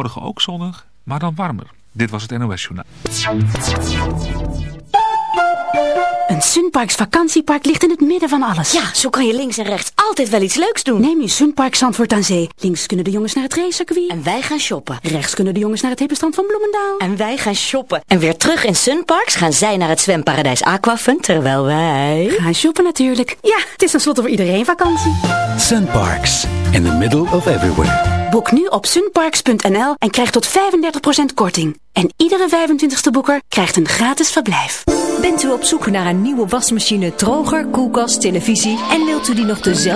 Morgen ook zonnig, maar dan warmer. Dit was het NOS Journaal. Een Sunparks vakantiepark ligt in het midden van alles. Ja, zo kan je links en rechts altijd wel iets leuks doen. Neem je Sunpark Zandvoort aan Zee. Links kunnen de jongens naar het racecircuit. En wij gaan shoppen. Rechts kunnen de jongens naar het hippenstrand van Bloemendaal. En wij gaan shoppen. En weer terug in Sunparks gaan zij naar het zwemparadijs Aquafun, terwijl wij... Gaan shoppen natuurlijk. Ja, het is tenslotte voor iedereen vakantie. Sunparks, in the middle of everywhere. Boek nu op sunparks.nl en krijg tot 35% korting. En iedere 25ste boeker krijgt een gratis verblijf. Bent u op zoek naar een nieuwe wasmachine, droger, koelkast, televisie... en wilt u die nog dezelfde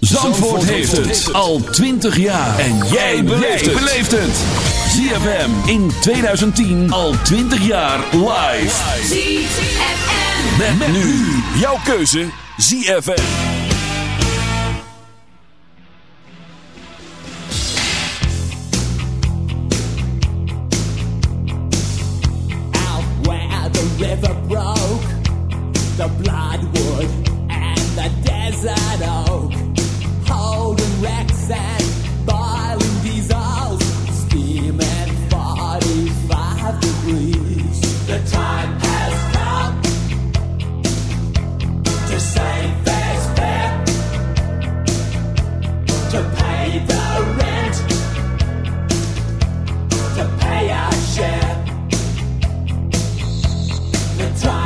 Zandvoort heeft het al 20 jaar. En jij beleeft het. ZFM in 2010 al 20 jaar live. ZFM. Met, met nu jouw keuze ZFM. Out where the river broke, the bloodwood and the desert oak, to pay the rent, to pay our share. The time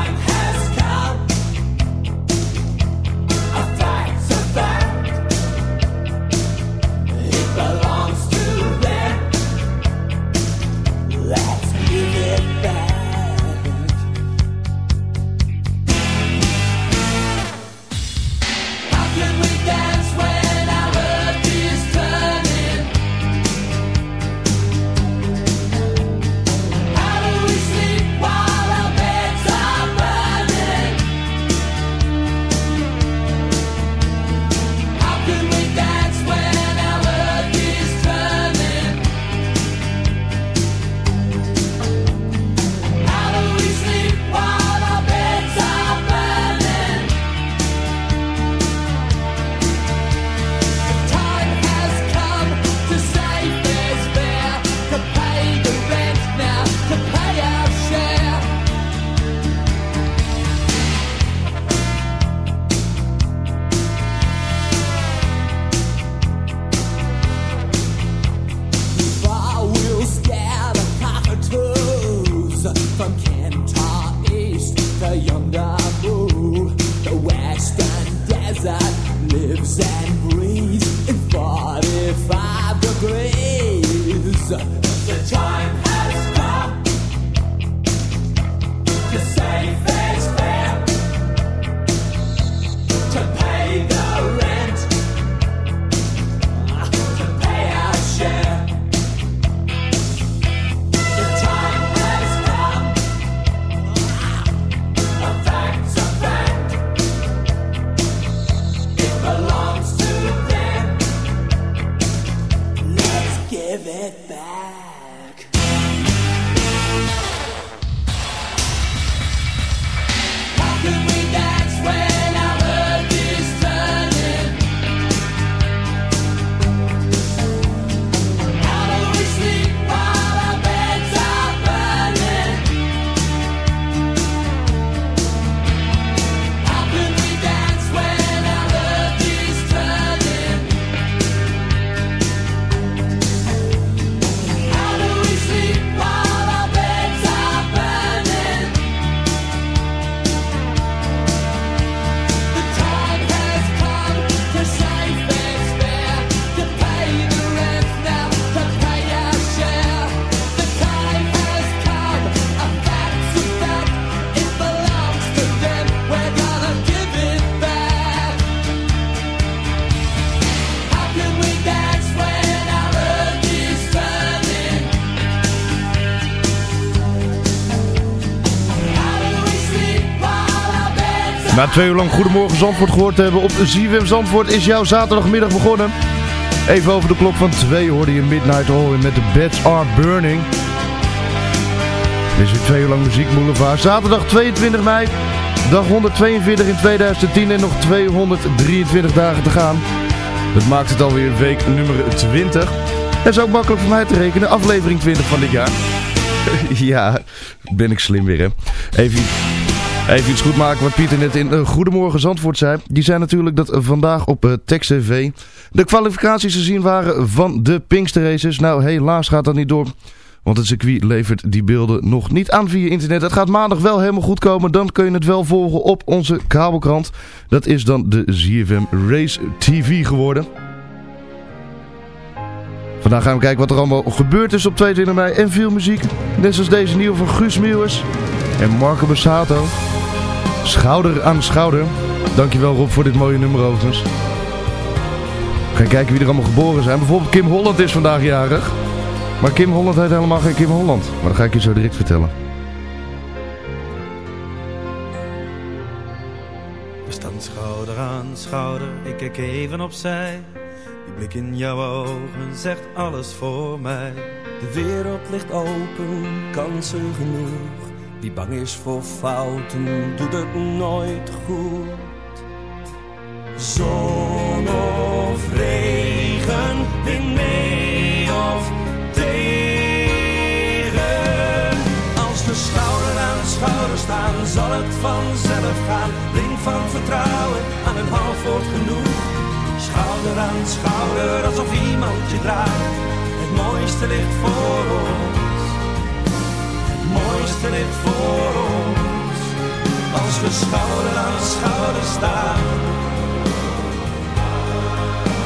twee uur lang Goedemorgen Zandvoort gehoord hebben op ZWM Zandvoort is jouw zaterdagmiddag begonnen. Even over de klok van twee hoorde je Midnight All met de Beds Are Burning. Dit is weer twee uur lang muziek Boulevard. Zaterdag 22 mei, dag 142 in 2010 en nog 223 dagen te gaan. Dat maakt het alweer week nummer 20. Dat is ook makkelijk voor mij te rekenen, aflevering 20 van dit jaar. ja, ben ik slim weer hè. Even, even iets goed maken wat Pieter net in uh, Goedemorgen Zandvoort zei. Die zei natuurlijk dat vandaag op uh, Text TV de kwalificaties te zien waren van de Pinkster Races. Nou helaas gaat dat niet door. Want het circuit levert die beelden nog niet aan via internet. Het gaat maandag wel helemaal goed komen. Dan kun je het wel volgen op onze kabelkrant. Dat is dan de ZFM Race TV geworden. Vandaag gaan we kijken wat er allemaal gebeurd is op 22 mei. En veel muziek. Net zoals deze nieuwe van Guus Meeuwis en Marco Bassato. Schouder aan schouder. Dankjewel Rob voor dit mooie nummer overigens. We gaan kijken wie er allemaal geboren zijn. Bijvoorbeeld Kim Holland is vandaag jarig. Maar Kim Holland heet helemaal geen Kim Holland. Maar dat ga ik je zo direct vertellen. We staan schouder aan schouder, ik kijk even opzij. Die blik in jouw ogen zegt alles voor mij. De wereld ligt open, kansen genoeg. Wie bang is voor fouten, doet het nooit goed. Zon of regen, wind mee of tegen. Als we schouder aan schouder staan, zal het vanzelf gaan. Blink van vertrouwen, aan een half wordt genoeg. Schouder aan schouder, alsof iemand je draagt. Het mooiste ligt voor ons. Mooiste ligt voor ons. Als we schouder aan schouder staan.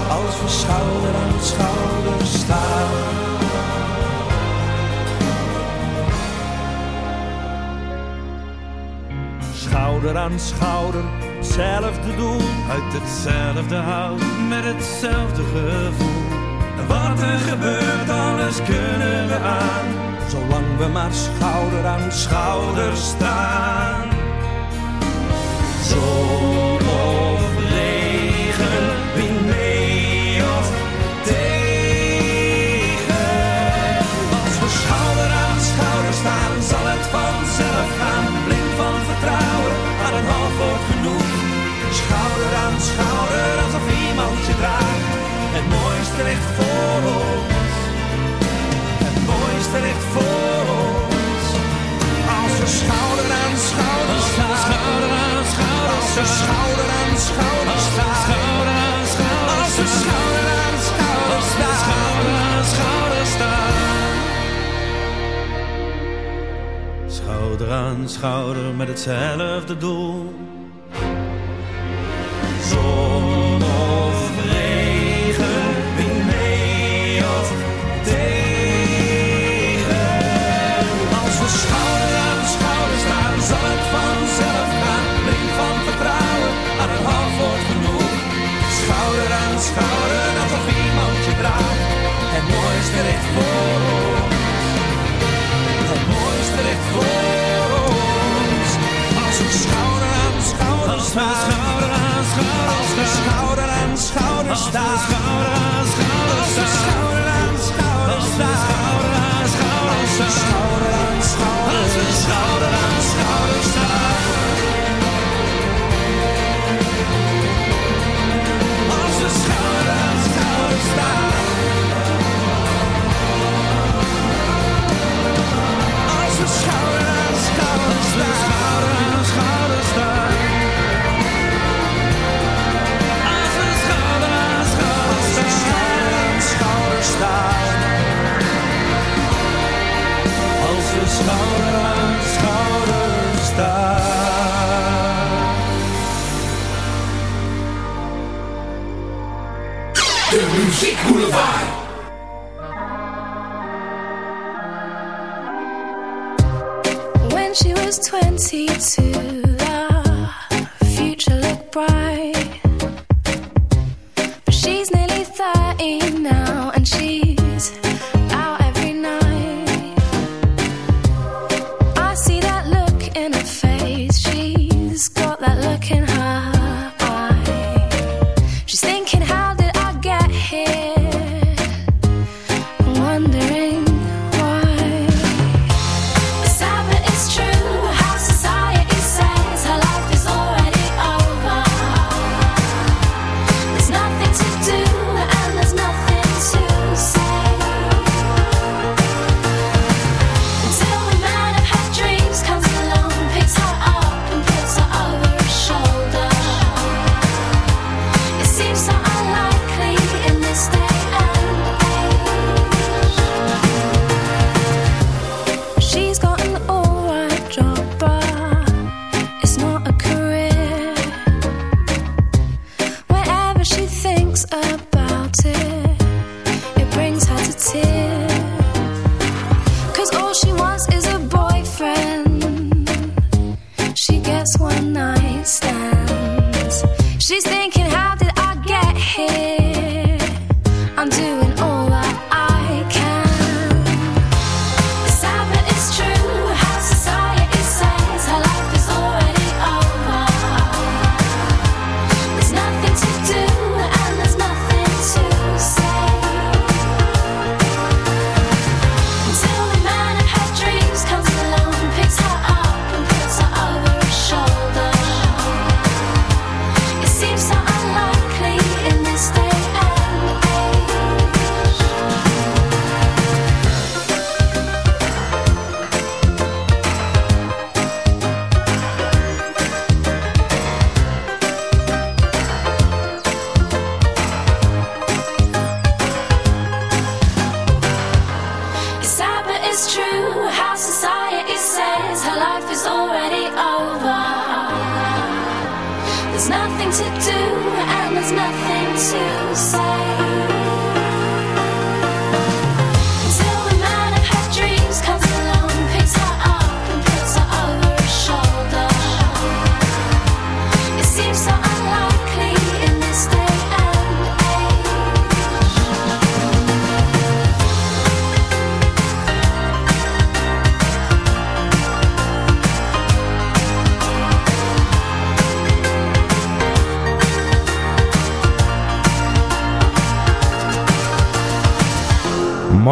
Als we schouder aan schouder staan. Schouder aan schouder, hetzelfde doel, uit hetzelfde hout, met hetzelfde gevoel. Wat er gebeurt, alles kunnen we aan, zolang we maar schouder aan schouder staan. Zon of regen, wind mee of tegen. Als we schouder aan schouder staan, zal het vanzelf gaan. Blind van vertrouwen, aan een half wordt genoeg. Schouder aan schouder, alsof iemand je draagt. Het mooiste ligt voor we schouder aan schouder staan. Schouder aan schouder Als we schouder aan schouder staan. Schouder aan schouder staan. Schouder aan schouder met hetzelfde doel. Schouder aan schouder staan. Schouder aan schouder Als we schouder aan schouder De Muziek Boulevard.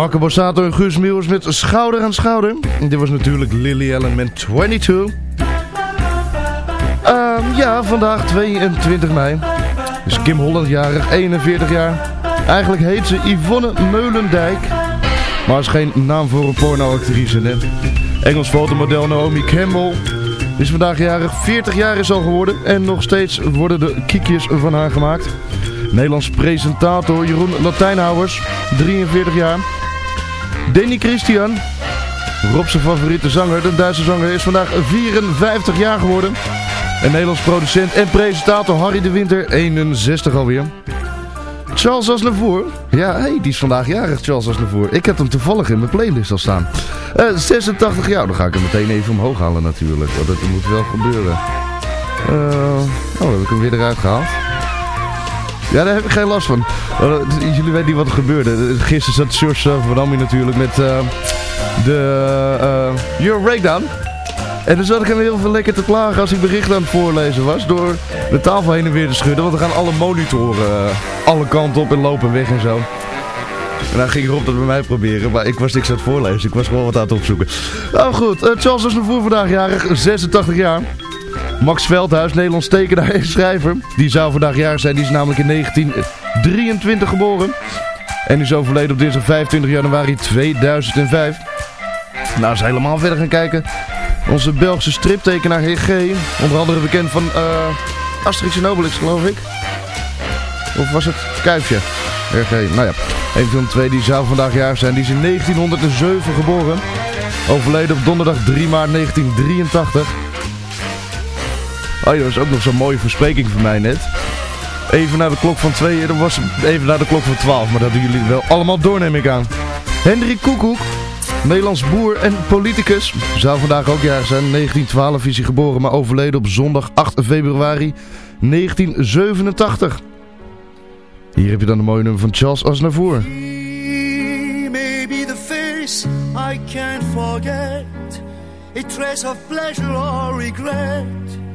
Marco Borsato en Guus met schouder aan schouder. Dit was natuurlijk Lily Allen met 22. Ehm, ja, vandaag 22 mei. Is Kim Holland jarig, 41 jaar. Eigenlijk heet ze Yvonne Meulendijk. Maar is geen naam voor een pornoactrice, hè. Engels fotomodel Naomi Campbell is vandaag jarig. 40 jaar is al geworden. En nog steeds worden de kiekjes van haar gemaakt. Nederlands presentator Jeroen Latijnhouwers, 43 jaar. Danny Christian, Rob zijn favoriete zanger, de Duitse zanger, is vandaag 54 jaar geworden. En Nederlands producent en presentator Harry de Winter, 61 alweer. Charles Aznavour, ja, hey, die is vandaag jarig, Charles Aznavour. Ik heb hem toevallig in mijn playlist al staan. Eh, 86 jaar, dan ga ik hem meteen even omhoog halen natuurlijk, dat moet wel gebeuren. Eh, oh, heb ik hem weer eruit gehaald. Ja, daar heb ik geen last van. Uh, jullie weten niet wat er gebeurde. Gisteren zat George Amie natuurlijk met uh, de uh, Euro Breakdown. En dan zat ik hem heel veel lekker te klagen als ik berichten aan het voorlezen was. Door de tafel heen en weer te schudden. Want dan gaan alle monitoren alle kanten op en lopen weg en zo. En dan ging Rob dat bij mij proberen. Maar ik was niks aan het voorlezen. Ik was gewoon wat aan het opzoeken. Nou goed, Charles was voor vandaag jarig. 86 jaar. Max Veldhuis, Nederlands tekenaar en schrijver. Die zou vandaag jarig zijn. Die is namelijk in 1923 geboren. En is overleden op dinsdag 25 januari 2005. Nou, eens helemaal verder gaan kijken. Onze Belgische striptekenaar G. Onder andere bekend van uh, Asterix en Obelix, geloof ik. Of was het Kuifje? RG, nou ja. Een van de twee die zou vandaag jarig zijn. Die is in 1907 geboren. Overleden op donderdag 3 maart 1983. Oh, dat was ook nog zo'n mooie verspreking van mij net. Even naar de klok van 2, dat was even naar de klok van 12. Maar dat doen jullie wel allemaal door, neem ik aan. Hendrik Koekoek, Nederlands boer en politicus. Zou vandaag ook jarig zijn. 1912 is hij geboren, maar overleden op zondag 8 februari 1987. Hier heb je dan de mooie nummer van Charles Aznavour. I can't forget. A trace of pleasure or regret.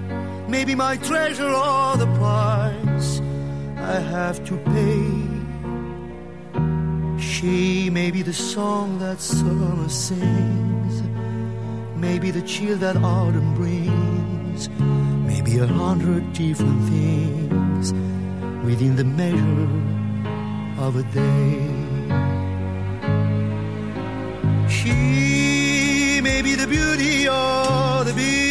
Maybe my treasure or the price I have to pay. She may be the song that summer sings. Maybe the chill that autumn brings. Maybe a hundred different things within the measure of a day. She may be the beauty or the beast.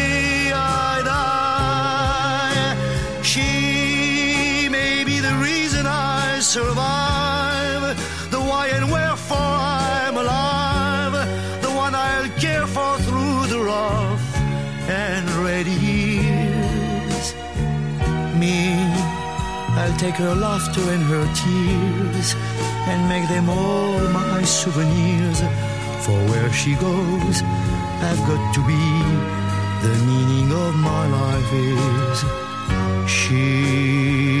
survive, the why and wherefore I'm alive, the one I'll care for through the rough and ready years. Me, I'll take her laughter and her tears and make them all my souvenirs. For where she goes, I've got to be. The meaning of my life is she.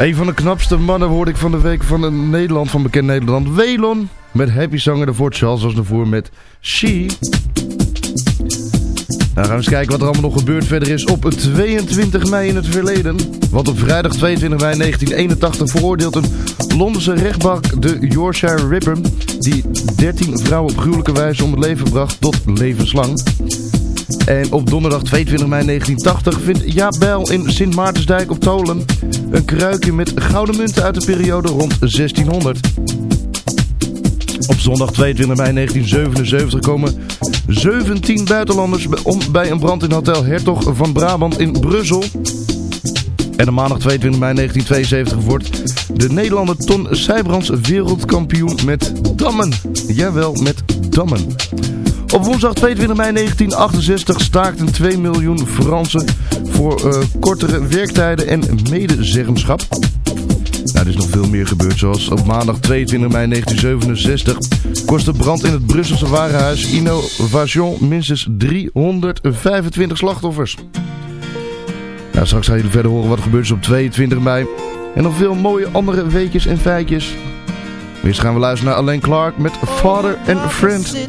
Een van de knapste mannen hoorde ik van de week van een Nederland, van bekend Nederland. Welon met Happy Zanger de Charles was ervoor met She. Nou, gaan we eens kijken wat er allemaal nog gebeurd verder is op 22 mei in het verleden. Want op vrijdag 22 mei 1981 veroordeelt een Londense rechtbank de Yorkshire Ripper... die 13 vrouwen op gruwelijke wijze om het leven bracht tot levenslang. En op donderdag 22 mei 1980 vindt Jaap in Sint Maartensdijk op Tolen... een kruikje met gouden munten uit de periode rond 1600... Op zondag 22 mei 1977 komen 17 buitenlanders om bij een brand in hotel Hertog van Brabant in Brussel. En op maandag 22 mei 1972 wordt de Nederlander Ton Sijbrands wereldkampioen met dammen. Jawel, met dammen. Op woensdag 22 mei 1968 staakten 2 miljoen Fransen voor uh, kortere werktijden en medezeggenschap. Nou, er is nog veel meer gebeurd, zoals op maandag 22 mei 1967 kostte brand in het Brusselse warenhuis Innovation minstens 325 slachtoffers. Nou, straks gaan jullie verder horen wat er gebeurd is op 22 mei. En nog veel mooie andere weetjes en feitjes. Eerst gaan we luisteren naar Alain Clark met Father and Friend.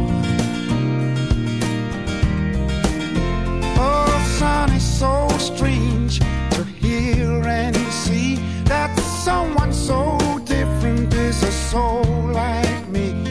It's so strange to hear and see that someone so different is a soul like me.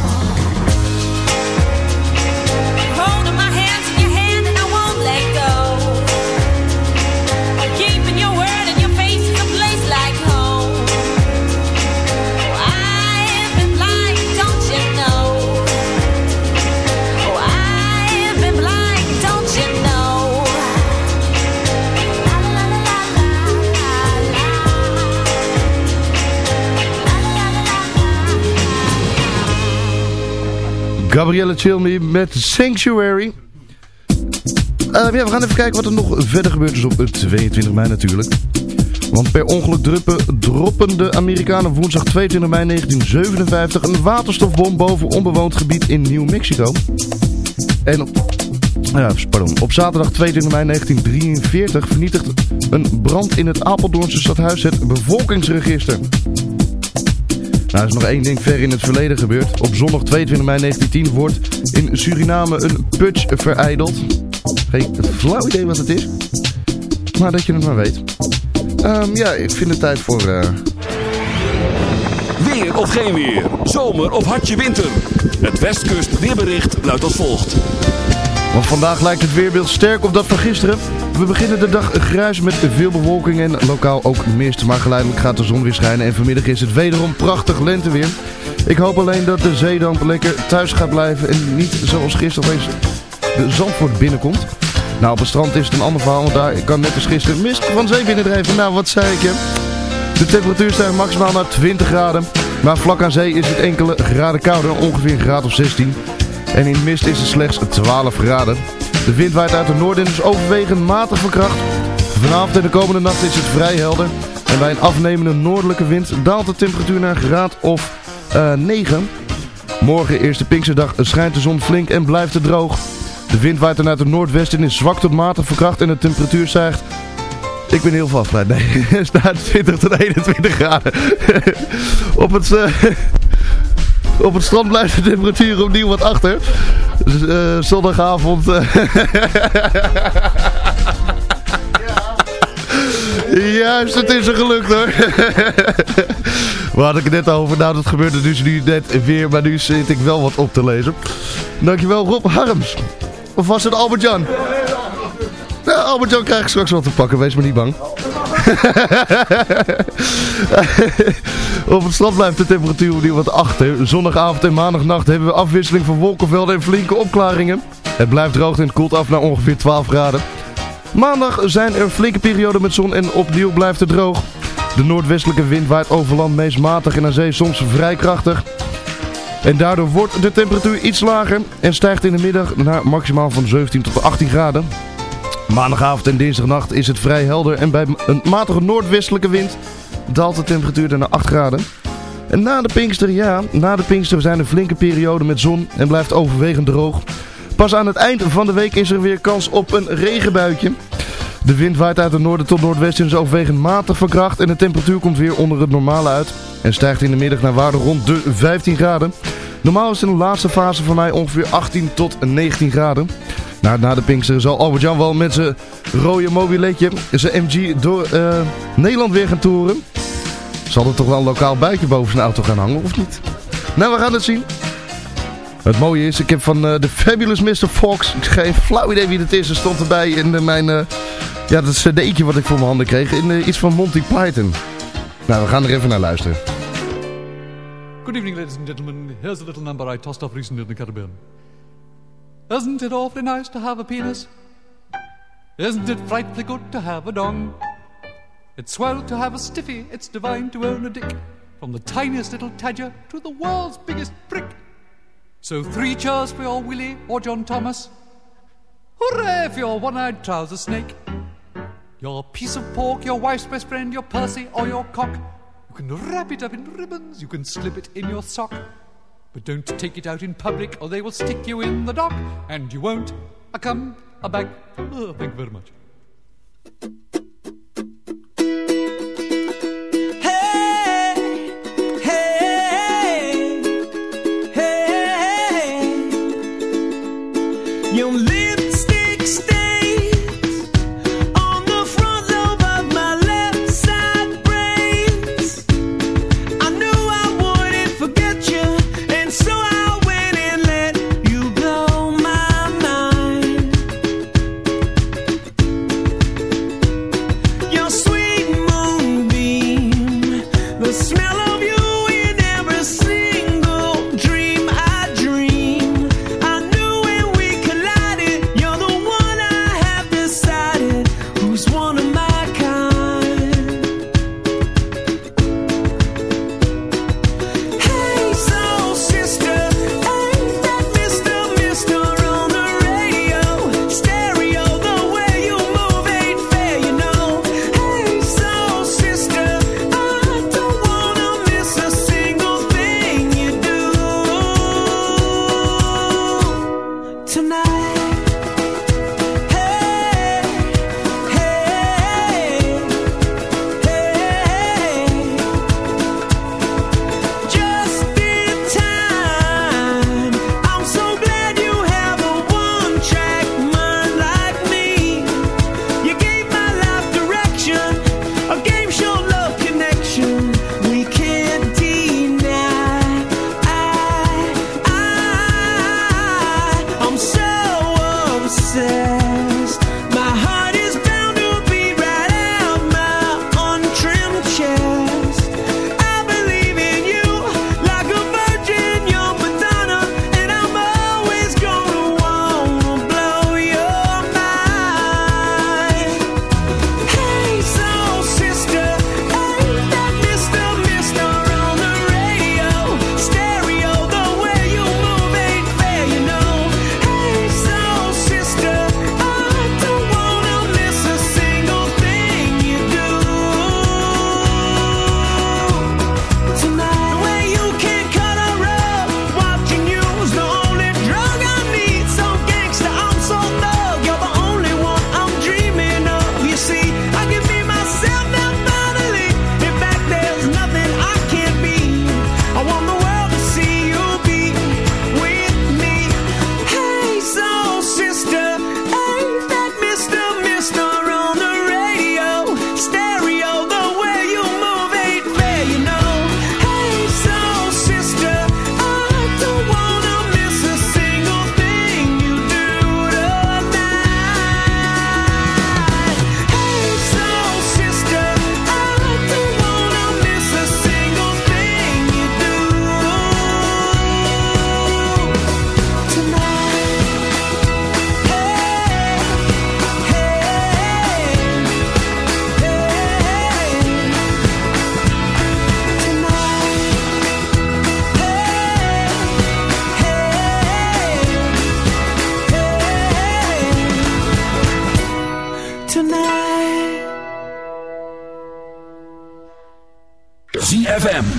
Gabrielle Chilmy met Sanctuary. Eh, we gaan even kijken wat er nog verder gebeurd is op 22 mei natuurlijk. Want per ongeluk druppen, droppen de Amerikanen woensdag 22 mei 1957 een waterstofbom boven onbewoond gebied in New Mexico. En ja, op zaterdag 22 mei 1943 vernietigt een brand in het Apeldoornse stadhuis het bevolkingsregister. Nou, er is nog één ding ver in het verleden gebeurd. Op zondag 22 mei 1910 wordt in Suriname een putsch vereideld. Geen flauw idee wat het is. Maar dat je het maar weet. Ehm, ja, ik vind het tijd voor... eh, Weer of geen weer. Zomer of hartje winter. Het Westkust weerbericht luidt als volgt. Want vandaag lijkt het weerbeeld sterk op dat van gisteren. We beginnen de dag grijs met veel bewolking en lokaal ook mist. Maar geleidelijk gaat de zon weer schijnen en vanmiddag is het wederom prachtig lenteweer. Ik hoop alleen dat de zeedamp lekker thuis gaat blijven en niet zoals gisteren opeens de Zandvoort binnenkomt. Nou, op het strand is het een ander verhaal, want daar kan net als gisteren mist van zee binnendrijven. Nou, wat zei ik je? De temperatuur stijgt maximaal naar 20 graden, maar vlak aan zee is het enkele graden kouder, ongeveer een graad of 16. En in mist is het slechts 12 graden. De wind waait uit het noorden en is overwegend matig van kracht. Vanavond en de komende nacht is het vrij helder. En bij een afnemende noordelijke wind daalt de temperatuur naar graad of eh 9. Morgen, eerste Pinksterdag, schijnt de zon flink en blijft het droog. De wind waait dan uit het noordwesten en is zwak tot matig van kracht en de temperatuur stijgt... Ik ben heel afgeleid. Nee, het staat 20 tot 21 graden. Op het... eh, op het strand blijft de temperatuur opnieuw wat achter. Eh, zondagavond. eh, Juist, het is er gelukt hoor. We hadden het net over. Nou, dat gebeurde dus nu net weer. Maar nu zit ik wel wat op te lezen. Dankjewel Rob Harms. Of was het Albert-Jan? Ja, Albert-Jan krijgt straks wat te pakken. Wees maar niet bang. Op het strand blijft de temperatuur opnieuw wat achter. Zondagavond en maandagnacht hebben we afwisseling van wolkenvelden en flinke opklaringen. Het blijft droog en het koelt af naar ongeveer 12 graden. Maandag zijn er flinke perioden met zon en opnieuw blijft het droog. De noordwestelijke wind waait over land meest matig en aan zee soms vrij krachtig. En daardoor wordt de temperatuur iets lager en stijgt in de middag naar maximaal van 17 tot 18 graden. Maandagavond en dinsdagnacht is het vrij helder en bij een matige noordwestelijke wind daalt de temperatuur naar 8 graden. En na de Pinkster, ja, na de Pinkster zijn er flinke perioden met zon en blijft overwegend droog. Pas aan het eind van de week is er weer kans op een regenbuitje. De wind waait uit het noorden tot noordwesten en is overwegend matig van kracht en de temperatuur komt weer onder het normale uit. En stijgt in de middag naar waarde rond de 15 graden. Normaal is in de laatste fase van mij ongeveer 18 tot 19 graden. Nou, na de Pinkster zal Albert-Jan wel met zijn rode mobiletje, zijn MG, door eh, Nederland weer gaan toeren. Zal er toch wel een lokaal buitje boven zijn auto gaan hangen, of niet? Nou, we gaan het zien. Het mooie is, ik heb van eh, de Fabulous Mr. Fox, ik geen flauw idee wie dat is. Er stond erbij in eh, mijn, eh, ja, dat cd'tje wat ik voor mijn handen kreeg, in iets van Monty Python. Nou, we gaan er even naar luisteren. Good evening, ladies and gentlemen. Here's a little number I tossed up recently in the Caribbean. Isn't it awfully nice to have a penis? Isn't it frightfully good to have a dong? It's swell to have a stiffy, it's divine to own a dick. From the tiniest little tadger to the world's biggest prick. So three cheers for your Willie or John Thomas. Hooray for your one-eyed trouser snake. Your piece of pork, your wife's best friend, your Percy or your cock. You can wrap it up in ribbons, you can slip it in your sock. But don't take it out in public or they will stick you in the dock. And you won't a come a back. Oh, thank you very much.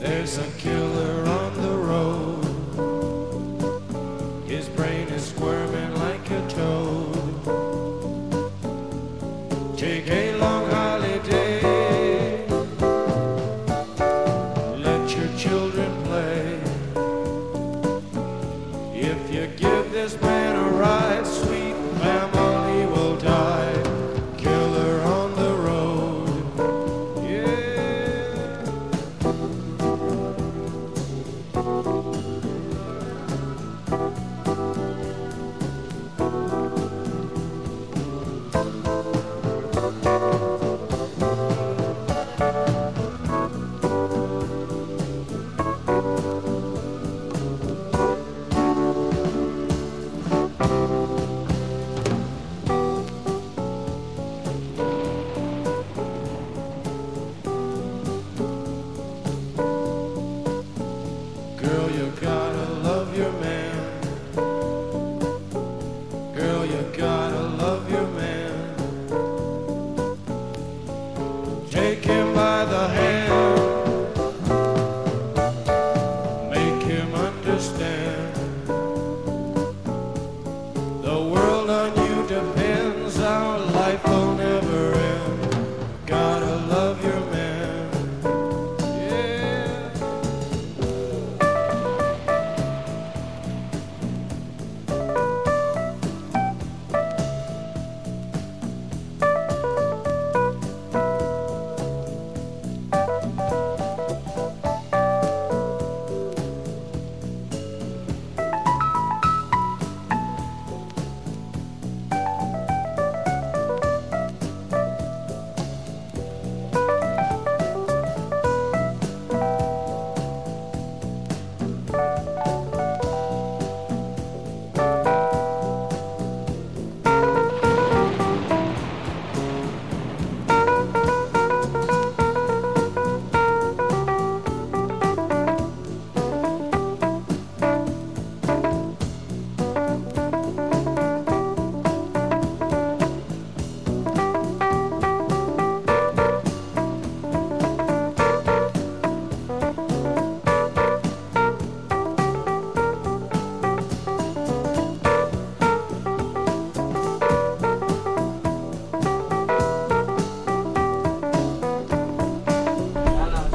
There's a killer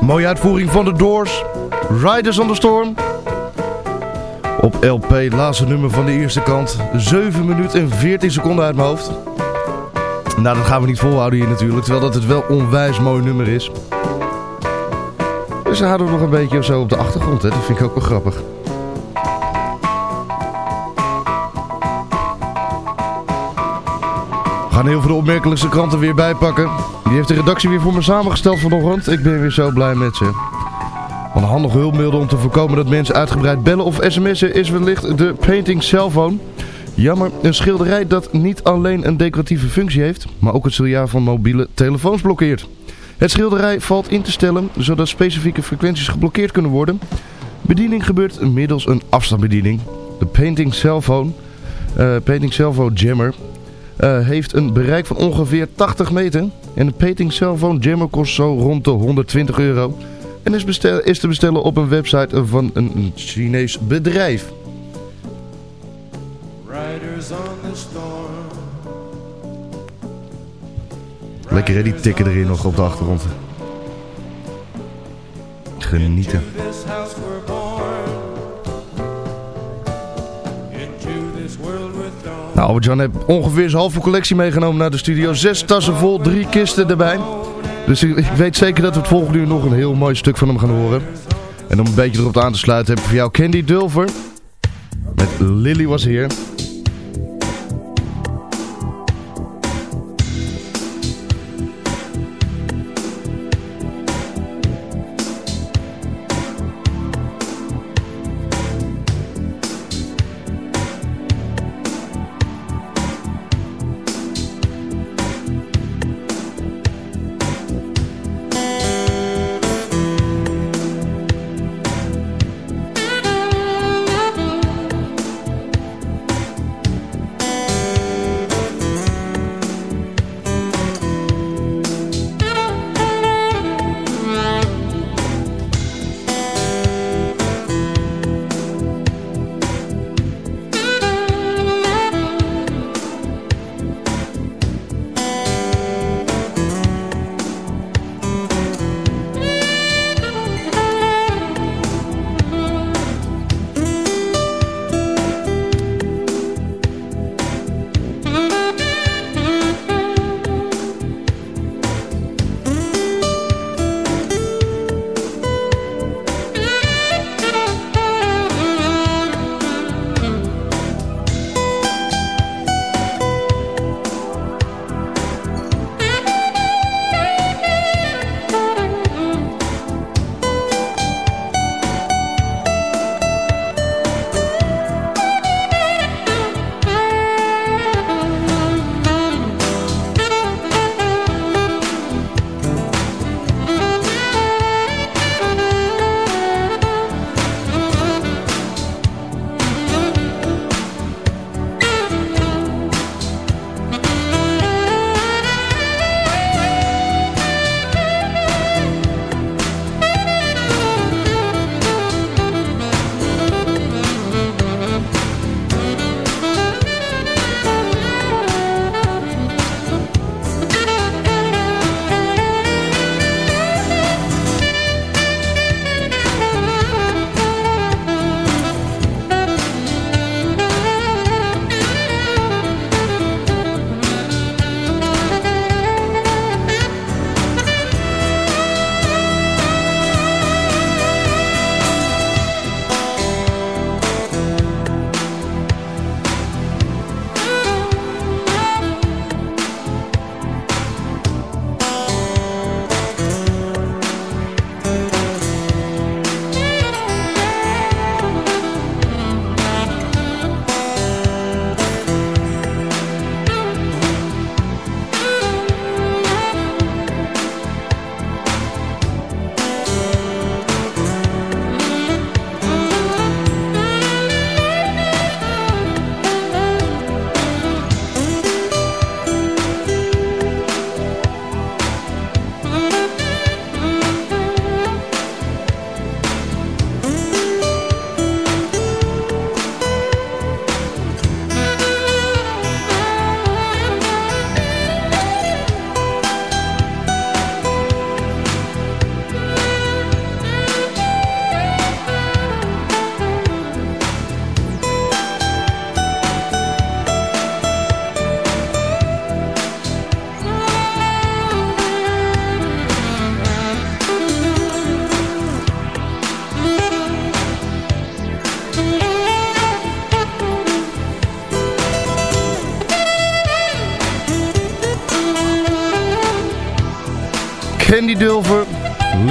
Mooie uitvoering van de Doors. Riders on the Storm. Op LP, laatste nummer van de eerste kant. 7 minuten en 14 seconden uit mijn hoofd. Nou, dat gaan we niet volhouden hier natuurlijk. Terwijl dat het wel onwijs mooi nummer is. Dus ze houden we nog een beetje of zo op de achtergrond. Hè? Dat vind ik ook wel grappig. Gaan heel veel de opmerkelijkste kranten weer bijpakken. Die heeft de redactie weer voor me samengesteld vanochtend. Ik ben weer zo blij met ze. Een handig hulpmiddel om te voorkomen dat mensen uitgebreid bellen of sms'en is wellicht de Painting Cellphone. Jammer, een schilderij dat niet alleen een decoratieve functie heeft, maar ook het signaal van mobiele telefoons blokkeert. Het schilderij valt in te stellen zodat specifieke frequenties geblokkeerd kunnen worden. Bediening gebeurt middels een afstandsbediening. De Painting Cellphone, uh, Painting Cellphone Jammer uh, heeft een bereik van ongeveer 80 meter. En de Painting Cellphone Jammer kost zo rond de 120 euro. En is, bestel, is te bestellen op een website van een, een Chinees bedrijf. Riders on the storm. Lekker hè, die tikken erin nog op de achtergrond. Genieten. Nou, Albert-Jan heeft ongeveer zijn halve collectie meegenomen naar de studio. Zes tassen vol, drie kisten erbij. Dus ik, weet zeker dat we het volgende uur nog een heel mooi stuk van hem gaan horen. En om een beetje erop aan te sluiten heb ik voor jou Candy Dulver. Met Lily was hier.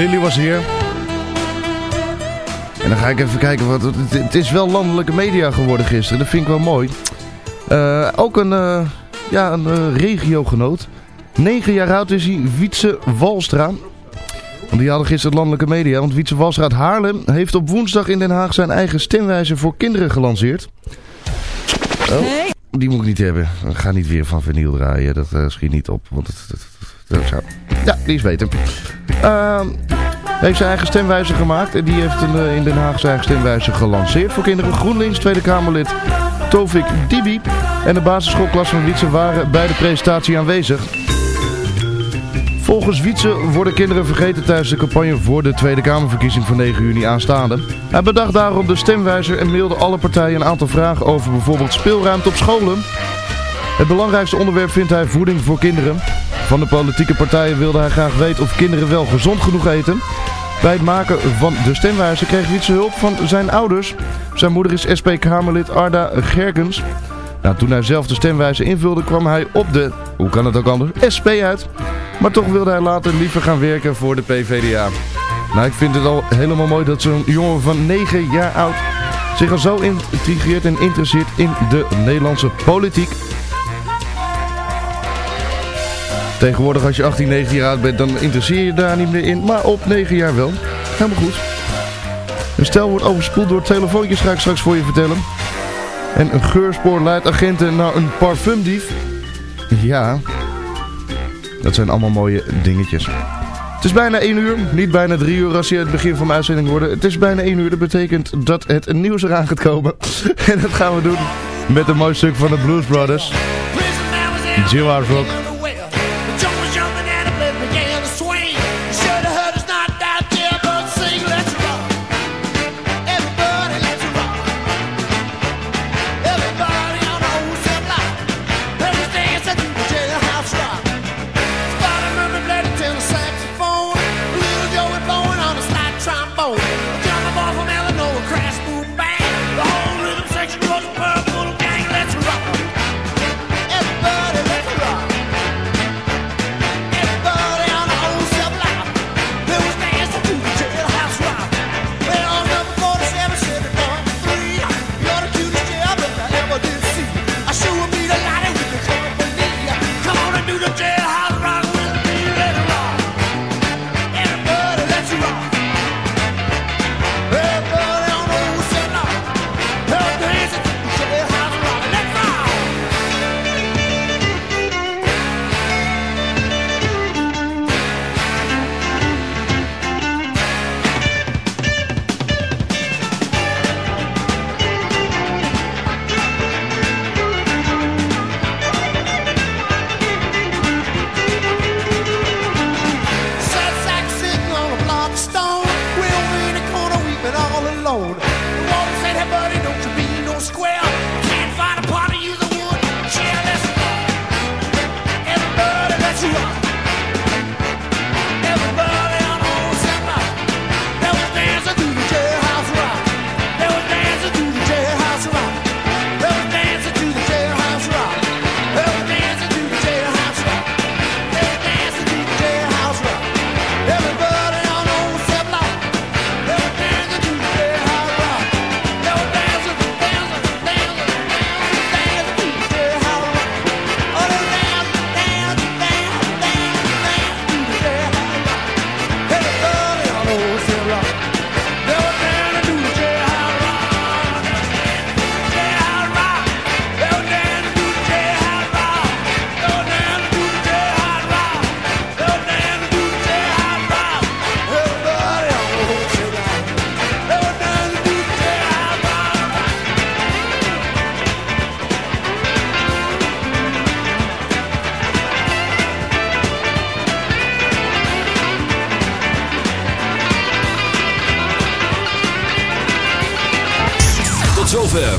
Lily was hier. En dan ga ik even kijken, wat het, het is wel landelijke media geworden gisteren. Dat vind ik wel mooi. Eh, ook een, eh, ja, een eh, regiogenoot. 9 jaar oud is hij, Wietse Walstra. Want die hadden gisteren landelijke media. Want Wietse Walstra uit Haarlem heeft op woensdag in Den Haag zijn eigen stemwijzer voor kinderen gelanceerd. Oh, die moet ik niet hebben. Ik ga niet weer van vinyl draaien. Dat schiet niet op. Want het, het- zou- Ja, die is beter. Ehm heeft zijn eigen stemwijzer gemaakt. En die heeft een, eh, in Den Haag zijn eigen stemwijzer gelanceerd voor kinderen. GroenLinks Tweede Kamerlid Tovik Dibi en de basisschoolklas van Wietse waren bij de presentatie aanwezig. Volgens Wietse worden kinderen vergeten tijdens de campagne voor de Tweede Kamerverkiezing van 9 juni aanstaande. Hij bedacht daarom de stemwijzer en mailde alle partijen een aantal vragen over bijvoorbeeld speelruimte op scholen. Het belangrijkste onderwerp vindt hij voeding voor kinderen. Van de politieke partijen wilde hij graag weten of kinderen wel gezond genoeg eten. Bij het maken van de stemwijzer kreeg Wietse hulp van zijn ouders. Zijn moeder is SP-Kamerlid Arda Gerkens. Nou, toen hij zelf de stemwijzer invulde kwam hij op de, hoe kan het ook anders, SP uit. Maar toch wilde hij later liever gaan werken voor de PVDA. Nou, ik vind het al helemaal mooi dat zo'n jongen van 9 jaar oud zich al zo intrigeert en interesseert in de Nederlandse politiek. Tegenwoordig als je 18, 19 jaar oud bent, dan interesseer je daar niet meer in. Maar op 9 jaar wel. Helemaal goed. Een stel wordt overspoeld door telefoontjes, ga ik straks voor je vertellen. En een geurspoor leidt agenten naar een parfumdief. Ja, dat zijn allemaal mooie dingetjes. Het is bijna 1 uur, niet bijna 3 uur als je het begin van mijn uitzending hoorde. Het is bijna 1 uur, dat betekent dat het nieuws eraan gaat komen. En dat gaan we doen met een mooi stuk van de Blues Brothers. Jill Rock.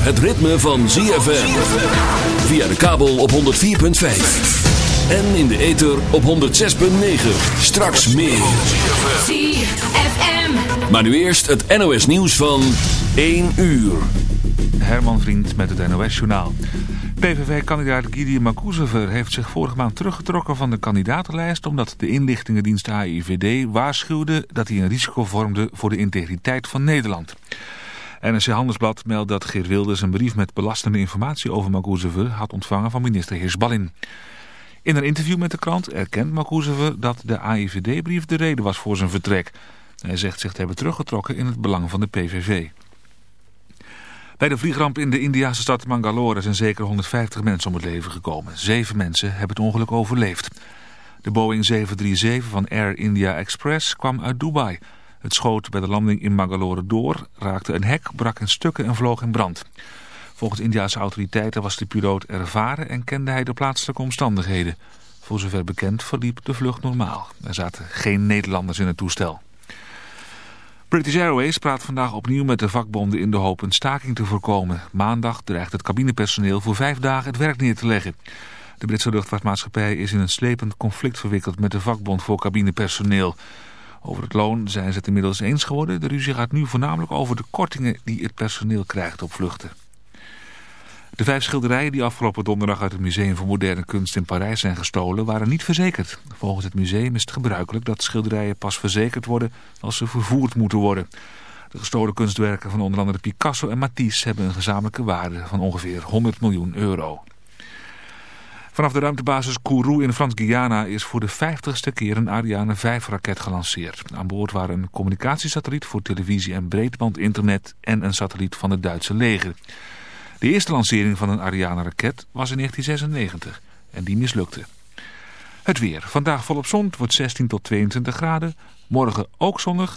Het ritme van ZFM. Via de kabel op 104.5. En in de ether op 106.9. Straks meer. ZFM. Maar nu eerst het NOS nieuws van 1 uur. Herman Vriend met het NOS Journaal. PVV-kandidaat Gideon Makuzever heeft zich vorige maand teruggetrokken van de kandidatenlijst... omdat de inlichtingendienst AIVD waarschuwde dat hij een risico vormde voor de integriteit van Nederland. NRC Handelsblad meldt dat Geert Wilders een brief met belastende informatie over Makuzever had ontvangen van minister Heersballin. In een interview met de krant erkent Makuzever dat de AIVD-brief de reden was voor zijn vertrek. Hij zegt zich te hebben teruggetrokken in het belang van de PVV. Bij de vliegramp in de Indiase stad Mangalore zijn zeker 150 mensen om het leven gekomen. Zeven mensen hebben het ongeluk overleefd. De Boeing 737 van Air India Express kwam uit Dubai. Het schoot bij de landing in Mangalore door, raakte een hek, brak in stukken en vloog in brand. Volgens Indiase autoriteiten was de piloot ervaren en kende hij de plaatselijke omstandigheden. Voor zover bekend verliep de vlucht normaal. Er zaten geen Nederlanders in het toestel. British Airways praat vandaag opnieuw met de vakbonden in de hoop een staking te voorkomen. Maandag dreigt het cabinepersoneel voor vijf dagen het werk neer te leggen. De Britse luchtvaartmaatschappij is in een slepend conflict verwikkeld met de vakbond voor cabinepersoneel. Over het loon zijn ze het inmiddels eens geworden. De ruzie gaat nu voornamelijk over de kortingen die het personeel krijgt op vluchten. De vijf schilderijen die afgelopen donderdag uit het Museum voor Moderne Kunst in Parijs zijn gestolen waren niet verzekerd. Volgens het museum is het gebruikelijk dat schilderijen pas verzekerd worden als ze vervoerd moeten worden. De gestolen kunstwerken van onder andere Picasso en Matisse hebben een gezamenlijke waarde van ongeveer 100 miljoen euro. Vanaf de ruimtebasis Kourou in Frans-Guyana is voor de vijftigste keer een Ariane 5-raket gelanceerd. Aan boord waren een communicatiesatelliet voor televisie en breedbandinternet en een satelliet van het Duitse leger. De eerste lancering van een Ariane-raket was in 1996 en die mislukte. Het weer. Vandaag volop zon. Wordt 16 tot 22 graden. Morgen ook zonnig